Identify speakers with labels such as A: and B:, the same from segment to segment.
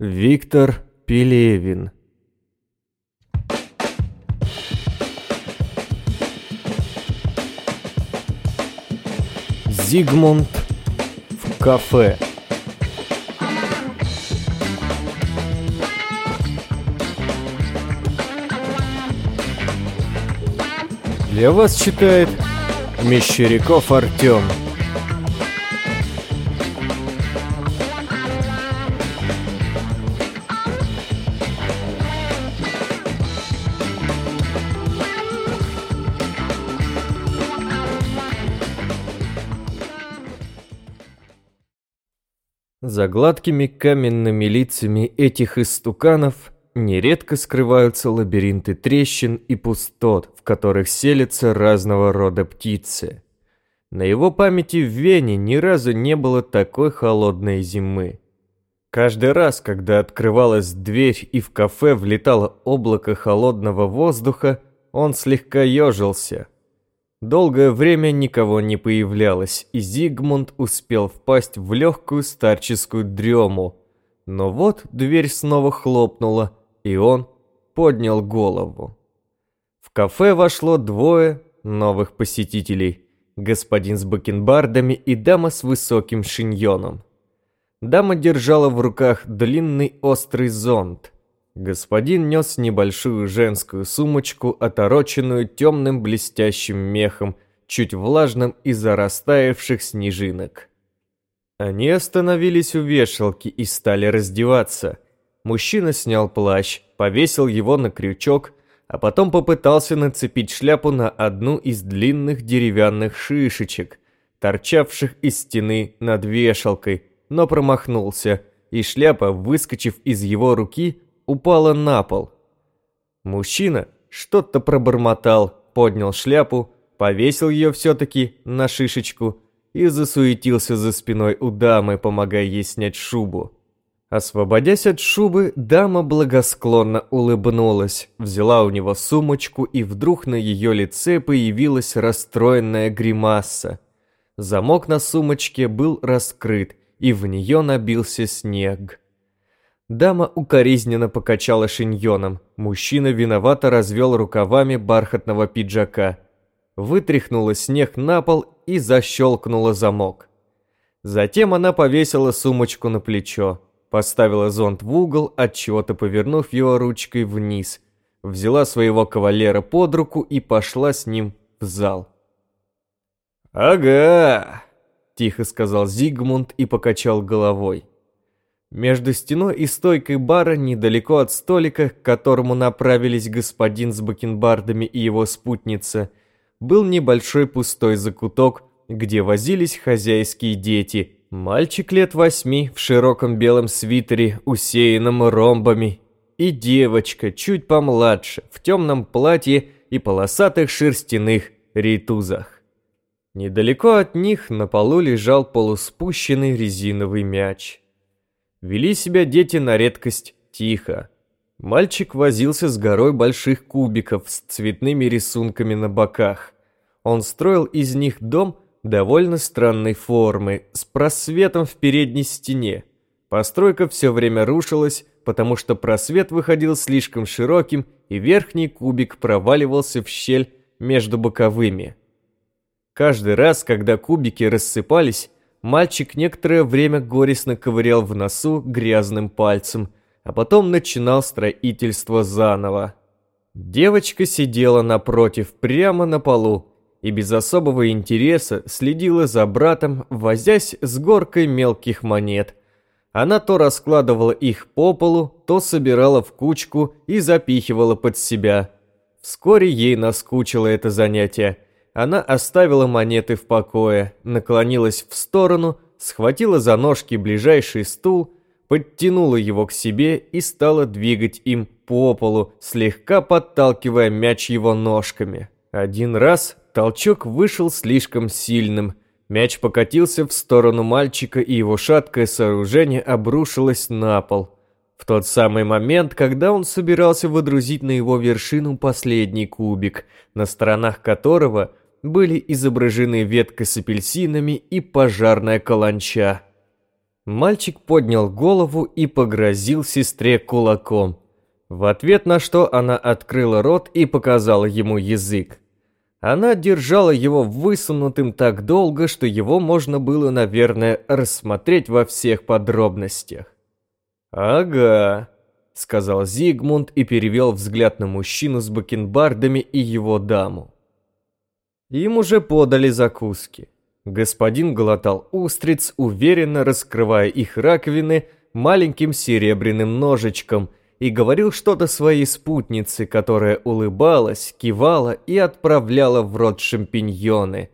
A: Виктор Пелевин. Зигмунд в кафе. Для вас читает Мещеряков Артем За гладкими каменными лицами этих истуканов нередко скрываются лабиринты трещин и пустот, в которых селятся разного рода птицы. На его памяти в Вене ни разу не было такой холодной зимы. Каждый раз, когда открывалась дверь и в кафе влетало облако холодного воздуха, он слегка ежился – Долгое время никого не появлялось, и Зигмунд успел впасть в легкую старческую дрему. Но вот дверь снова хлопнула, и он поднял голову. В кафе вошло двое новых посетителей. Господин с бакенбардами и дама с высоким шиньоном. Дама держала в руках длинный острый зонт – Господин нес небольшую женскую сумочку, отороченную темным блестящим мехом, чуть влажным из-за растаявших снежинок. Они остановились у вешалки и стали раздеваться. Мужчина снял плащ, повесил его на крючок, а потом попытался нацепить шляпу на одну из длинных деревянных шишечек, торчавших из стены над вешалкой, но промахнулся, и шляпа, выскочив из его руки, упала на пол. Мужчина что-то пробормотал, поднял шляпу, повесил ее все-таки на шишечку и засуетился за спиной у дамы, помогая ей снять шубу. Освободясь от шубы, дама благосклонно улыбнулась, взяла у него сумочку, и вдруг на ее лице появилась расстроенная гримаса. Замок на сумочке был раскрыт, и в нее набился снег. Дама укоризненно покачала шиньоном. Мужчина виновато развел рукавами бархатного пиджака. Вытряхнула снег на пол и защелкнула замок. Затем она повесила сумочку на плечо, поставила зонт в угол, отчего-то повернув его ручкой вниз, взяла своего кавалера под руку и пошла с ним в зал. «Ага!» – тихо сказал Зигмунд и покачал головой. Между стеной и стойкой бара, недалеко от столика, к которому направились господин с бакенбардами и его спутница, был небольшой пустой закуток, где возились хозяйские дети. Мальчик лет восьми в широком белом свитере, усеянном ромбами, и девочка чуть помладше, в темном платье и полосатых шерстяных ритузах. Недалеко от них на полу лежал полуспущенный резиновый мяч. Вели себя дети на редкость тихо. Мальчик возился с горой больших кубиков с цветными рисунками на боках. Он строил из них дом довольно странной формы, с просветом в передней стене. Постройка все время рушилась, потому что просвет выходил слишком широким, и верхний кубик проваливался в щель между боковыми. Каждый раз, когда кубики рассыпались, Мальчик некоторое время горестно ковырял в носу грязным пальцем, а потом начинал строительство заново. Девочка сидела напротив, прямо на полу, и без особого интереса следила за братом, возясь с горкой мелких монет. Она то раскладывала их по полу, то собирала в кучку и запихивала под себя. Вскоре ей наскучило это занятие – она оставила монеты в покое, наклонилась в сторону, схватила за ножки ближайший стул, подтянула его к себе и стала двигать им по полу, слегка подталкивая мяч его ножками. Один раз толчок вышел слишком сильным. Мяч покатился в сторону мальчика, и его шаткое сооружение обрушилось на пол. В тот самый момент, когда он собирался водрузить на его вершину последний кубик, на сторонах которого были изображены ветка с апельсинами и пожарная каланча. Мальчик поднял голову и погрозил сестре кулаком, в ответ на что она открыла рот и показала ему язык. Она держала его высунутым так долго, что его можно было, наверное, рассмотреть во всех подробностях. «Ага», — сказал Зигмунд и перевел взгляд на мужчину с бакенбардами и его даму. Им уже подали закуски. Господин глотал устриц, уверенно раскрывая их раковины маленьким серебряным ножичком и говорил что-то своей спутнице, которая улыбалась, кивала и отправляла в рот шампиньоны.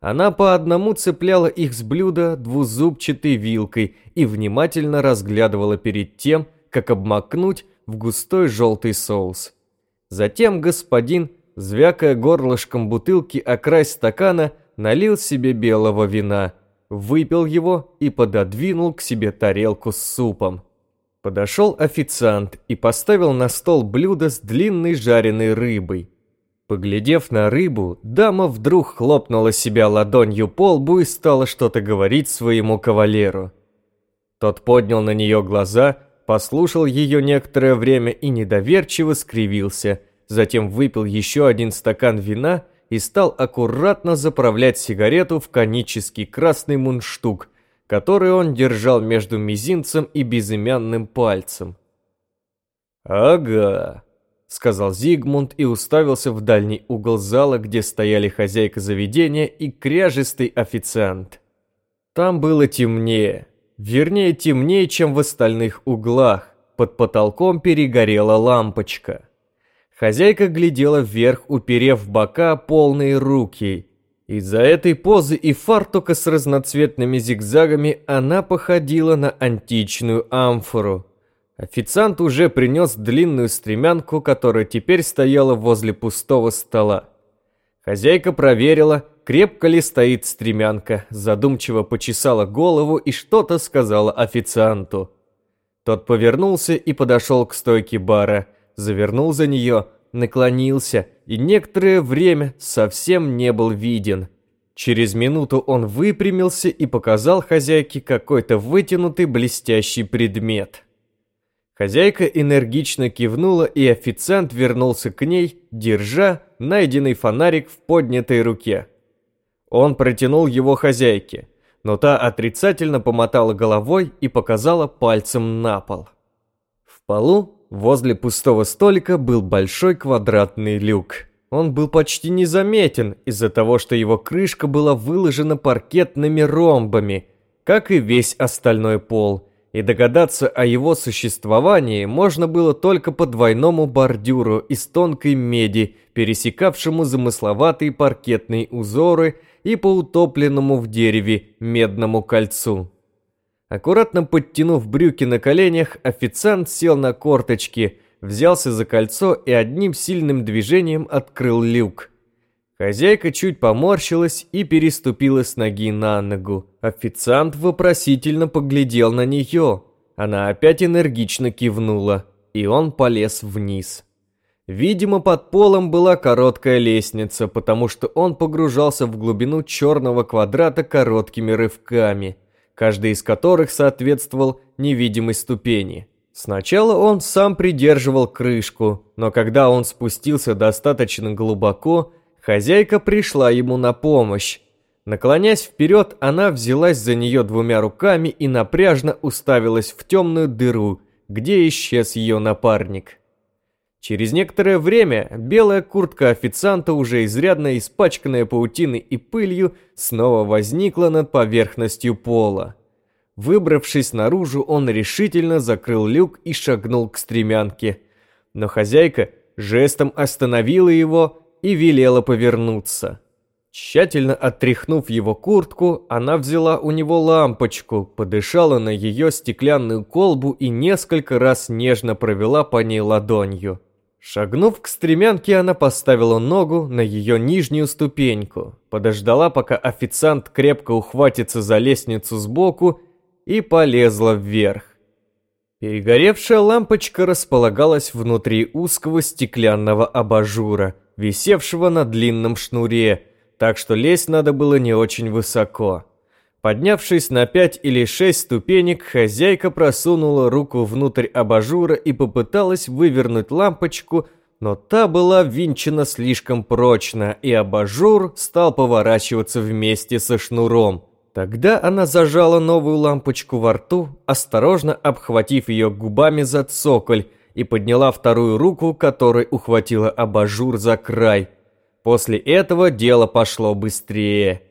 A: Она по одному цепляла их с блюда двузубчатой вилкой и внимательно разглядывала перед тем, как обмакнуть в густой желтый соус. Затем господин, звякая горлышком бутылки о край стакана, налил себе белого вина, выпил его и пододвинул к себе тарелку с супом. Подошел официант и поставил на стол блюдо с длинной жареной рыбой. Поглядев на рыбу, дама вдруг хлопнула себя ладонью по лбу и стала что-то говорить своему кавалеру. Тот поднял на нее глаза, послушал ее некоторое время и недоверчиво скривился, затем выпил еще один стакан вина и стал аккуратно заправлять сигарету в конический красный мундштук, который он держал между мизинцем и безымянным пальцем. «Ага», — сказал Зигмунд и уставился в дальний угол зала, где стояли хозяйка заведения и кряжистый официант. Там было темнее, вернее темнее, чем в остальных углах, под потолком перегорела лампочка. Хозяйка глядела вверх, уперев в бока полные руки, из-за этой позы и фартука с разноцветными зигзагами она походила на античную амфору. Официант уже принес длинную стремянку, которая теперь стояла возле пустого стола. Хозяйка проверила, крепко ли стоит стремянка, задумчиво почесала голову и что-то сказала официанту. Тот повернулся и подошел к стойке бара, завернул за нее, наклонился и некоторое время совсем не был виден. Через минуту он выпрямился и показал хозяйке какой-то вытянутый блестящий предмет. Хозяйка энергично кивнула, и официант вернулся к ней, держа найденный фонарик в поднятой руке. Он протянул его хозяйке, но та отрицательно помотала головой и показала пальцем на пол. В полу Возле пустого столика был большой квадратный люк. Он был почти незаметен из-за того, что его крышка была выложена паркетными ромбами, как и весь остальной пол, и догадаться о его существовании можно было только по двойному бордюру из тонкой меди, пересекавшему замысловатые паркетные узоры и по утопленному в дереве медному кольцу. Аккуратно подтянув брюки на коленях, официант сел на корточки, взялся за кольцо и одним сильным движением открыл люк. Хозяйка чуть поморщилась и переступила с ноги на ногу. Официант вопросительно поглядел на нее. Она опять энергично кивнула, и он полез вниз. Видимо, под полом была короткая лестница, потому что он погружался в глубину черного квадрата короткими рывками – каждый из которых соответствовал невидимой ступени. Сначала он сам придерживал крышку, но когда он спустился достаточно глубоко, хозяйка пришла ему на помощь. Наклонясь вперед, она взялась за нее двумя руками и напряжно уставилась в темную дыру, где исчез ее напарник. Через некоторое время белая куртка официанта, уже изрядно испачканная паутиной и пылью, снова возникла над поверхностью пола. Выбравшись наружу, он решительно закрыл люк и шагнул к стремянке. Но хозяйка жестом остановила его и велела повернуться. Тщательно отряхнув его куртку, она взяла у него лампочку, подышала на ее стеклянную колбу и несколько раз нежно провела по ней ладонью. Шагнув к стремянке, она поставила ногу на ее нижнюю ступеньку, подождала, пока официант крепко ухватится за лестницу сбоку и полезла вверх. Перегоревшая лампочка располагалась внутри узкого стеклянного абажура, висевшего на длинном шнуре, так что лезть надо было не очень высоко. Поднявшись на пять или шесть ступенек, хозяйка просунула руку внутрь абажура и попыталась вывернуть лампочку, но та была винчена слишком прочно, и абажур стал поворачиваться вместе со шнуром. Тогда она зажала новую лампочку во рту, осторожно обхватив ее губами за цоколь, и подняла вторую руку, которой ухватила абажур за край. После этого дело пошло быстрее.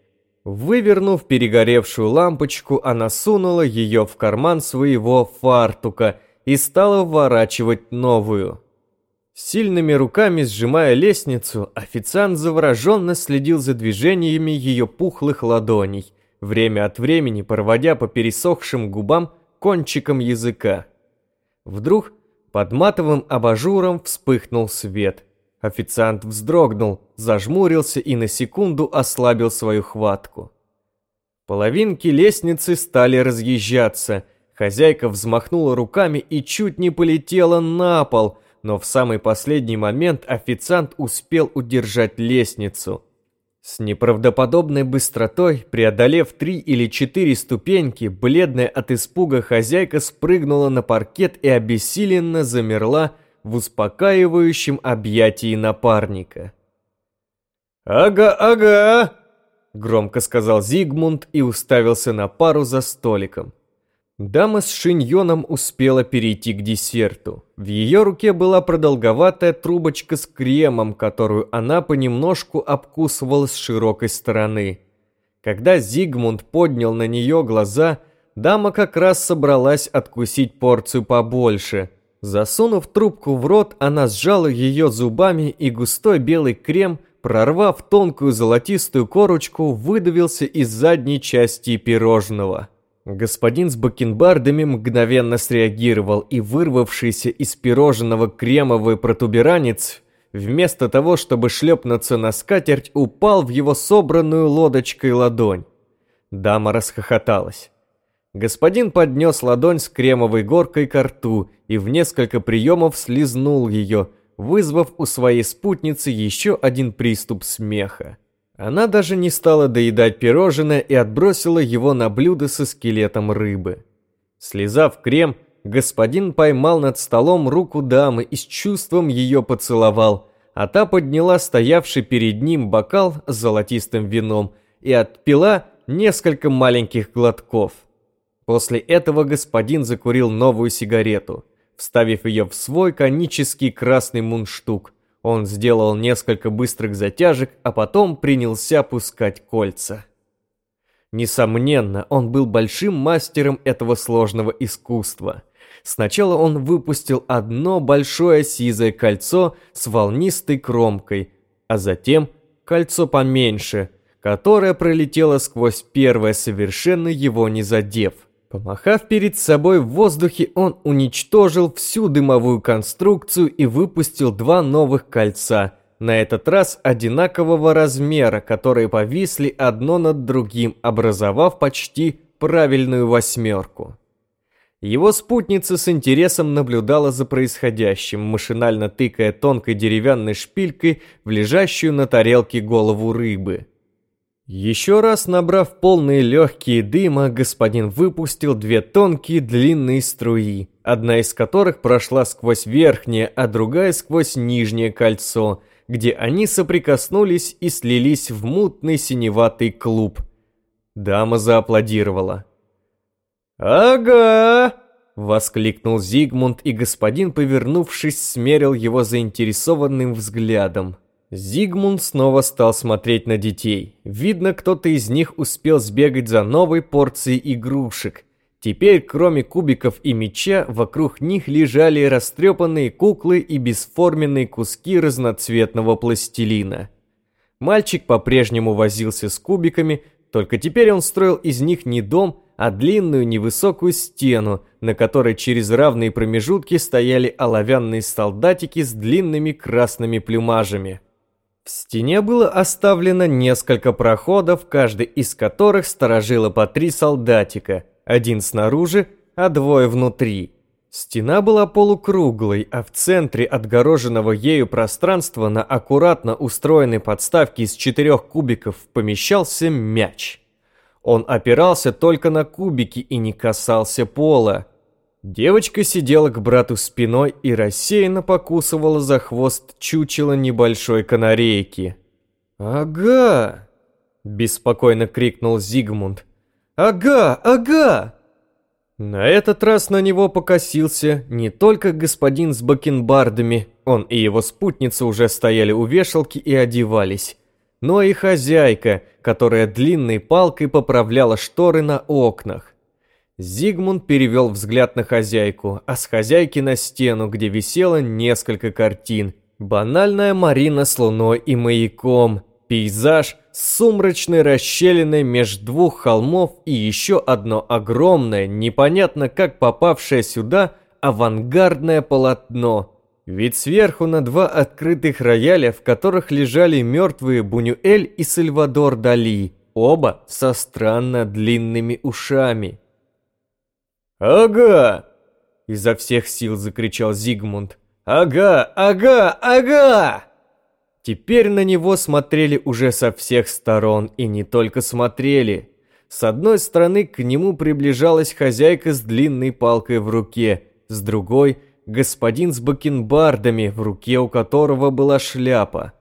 A: Вывернув перегоревшую лампочку, она сунула ее в карман своего фартука и стала вворачивать новую. Сильными руками сжимая лестницу, официант завороженно следил за движениями ее пухлых ладоней, время от времени проводя по пересохшим губам кончиком языка. Вдруг под матовым абажуром вспыхнул свет – Официант вздрогнул, зажмурился и на секунду ослабил свою хватку. Половинки лестницы стали разъезжаться. Хозяйка взмахнула руками и чуть не полетела на пол, но в самый последний момент официант успел удержать лестницу. С неправдоподобной быстротой, преодолев три или четыре ступеньки, бледная от испуга хозяйка спрыгнула на паркет и обессиленно замерла, в успокаивающем объятии напарника. «Ага, ага!» – громко сказал Зигмунд и уставился на пару за столиком. Дама с шиньоном успела перейти к десерту. В ее руке была продолговатая трубочка с кремом, которую она понемножку обкусывала с широкой стороны. Когда Зигмунд поднял на нее глаза, дама как раз собралась откусить порцию побольше – Засунув трубку в рот, она сжала ее зубами, и густой белый крем, прорвав тонкую золотистую корочку, выдавился из задней части пирожного. Господин с бакенбардами мгновенно среагировал, и вырвавшийся из пирожного кремовый протуберанец, вместо того, чтобы шлепнуться на скатерть, упал в его собранную лодочкой ладонь. Дама расхохоталась. Господин поднес ладонь с кремовой горкой к рту и в несколько приемов слизнул ее, вызвав у своей спутницы еще один приступ смеха. Она даже не стала доедать пирожное и отбросила его на блюдо со скелетом рыбы. Слезав крем, господин поймал над столом руку дамы и с чувством ее поцеловал, а та подняла стоявший перед ним бокал с золотистым вином и отпила несколько маленьких глотков – После этого господин закурил новую сигарету. Вставив ее в свой конический красный мундштук, он сделал несколько быстрых затяжек, а потом принялся пускать кольца. Несомненно, он был большим мастером этого сложного искусства. Сначала он выпустил одно большое сизое кольцо с волнистой кромкой, а затем кольцо поменьше, которое пролетело сквозь первое, совершенно его не задев – Помахав перед собой в воздухе, он уничтожил всю дымовую конструкцию и выпустил два новых кольца, на этот раз одинакового размера, которые повисли одно над другим, образовав почти правильную восьмерку. Его спутница с интересом наблюдала за происходящим, машинально тыкая тонкой деревянной шпилькой в лежащую на тарелке голову рыбы – еще раз набрав полные легкие дыма, господин выпустил две тонкие длинные струи, одна из которых прошла сквозь верхнее, а другая сквозь нижнее кольцо, где они соприкоснулись и слились в мутный синеватый клуб. Дама зааплодировала. «Ага!» — воскликнул Зигмунд, и господин, повернувшись, смерил его заинтересованным взглядом. Зигмунд снова стал смотреть на детей. Видно, кто-то из них успел сбегать за новой порцией игрушек. Теперь, кроме кубиков и меча, вокруг них лежали растрепанные куклы и бесформенные куски разноцветного пластилина. Мальчик по-прежнему возился с кубиками, только теперь он строил из них не дом, а длинную невысокую стену, на которой через равные промежутки стояли оловянные солдатики с длинными красными плюмажами. В стене было оставлено несколько проходов, каждый из которых сторожило по три солдатика, один снаружи, а двое внутри. Стена была полукруглой, а в центре отгороженного ею пространства на аккуратно устроенной подставке из четырех кубиков помещался мяч. Он опирался только на кубики и не касался пола. Девочка сидела к брату спиной и рассеянно покусывала за хвост чучело небольшой канарейки. «Ага!» – беспокойно крикнул Зигмунд. «Ага, ага!» На этот раз на него покосился не только господин с бакенбардами, он и его спутница уже стояли у вешалки и одевались, но и хозяйка, которая длинной палкой поправляла шторы на окнах. Зигмунд перевел взгляд на хозяйку, а с хозяйки на стену, где висело несколько картин. Банальная Марина с луной и маяком, пейзаж с сумрачной расщелиной между двух холмов и еще одно огромное, непонятно как попавшее сюда, авангардное полотно. Ведь сверху на два открытых рояля, в которых лежали мертвые Бунюэль и Сальвадор Дали, оба со странно длинными ушами. «Ага!» – изо всех сил закричал Зигмунд. «Ага, ага, ага!» Теперь на него смотрели уже со всех сторон, и не только смотрели. С одной стороны к нему приближалась хозяйка с длинной палкой в руке, с другой – господин с бакенбардами, в руке у которого была шляпа.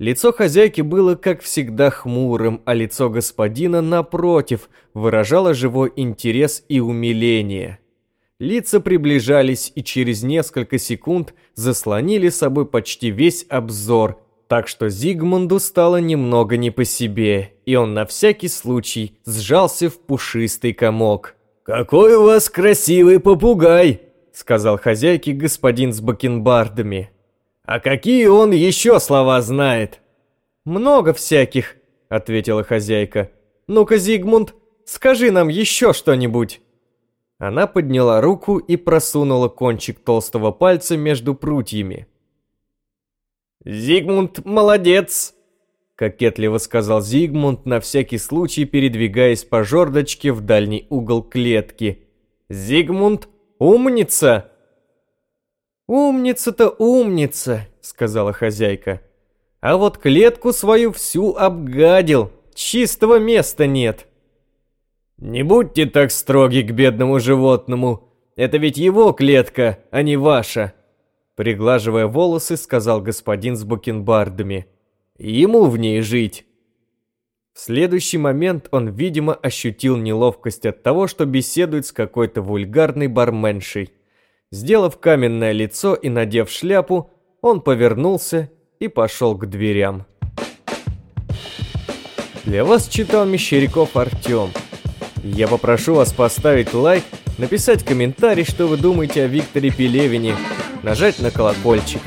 A: Лицо хозяйки было, как всегда, хмурым, а лицо господина, напротив, выражало живой интерес и умиление. Лица приближались и через несколько секунд заслонили собой почти весь обзор, так что Зигмунду стало немного не по себе, и он на всякий случай сжался в пушистый комок. «Какой у вас красивый попугай!» — сказал хозяйке господин с бакенбардами. «А какие он еще слова знает?» «Много всяких», — ответила хозяйка. «Ну-ка, Зигмунд, скажи нам еще что-нибудь». Она подняла руку и просунула кончик толстого пальца между прутьями. «Зигмунд молодец!» — кокетливо сказал Зигмунд, на всякий случай передвигаясь по жердочке в дальний угол клетки. «Зигмунд умница!» «Умница-то умница», — сказала хозяйка. «А вот клетку свою всю обгадил, чистого места нет». «Не будьте так строги к бедному животному, это ведь его клетка, а не ваша», приглаживая волосы, сказал господин с бакенбардами. «Ему в ней жить». В следующий момент он, видимо, ощутил неловкость от того, что беседует с какой-то вульгарной барменшей. Сделав каменное лицо и надев шляпу, он повернулся и пошел к дверям. Для вас читал Мещеряков Артем. Я попрошу вас поставить лайк, написать комментарий, что вы думаете о Викторе Пелевине, нажать на колокольчик.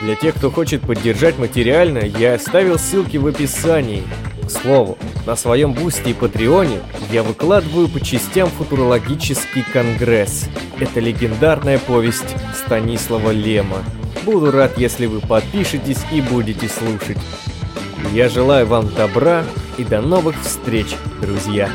A: Для тех, кто хочет поддержать материально, я оставил ссылки в описании. К слову, на своем бусте и патреоне я выкладываю по частям футурологический конгресс. Это легендарная повесть Станислава Лема. Буду рад, если вы подпишетесь и будете слушать. Я желаю вам добра и до новых встреч, друзья!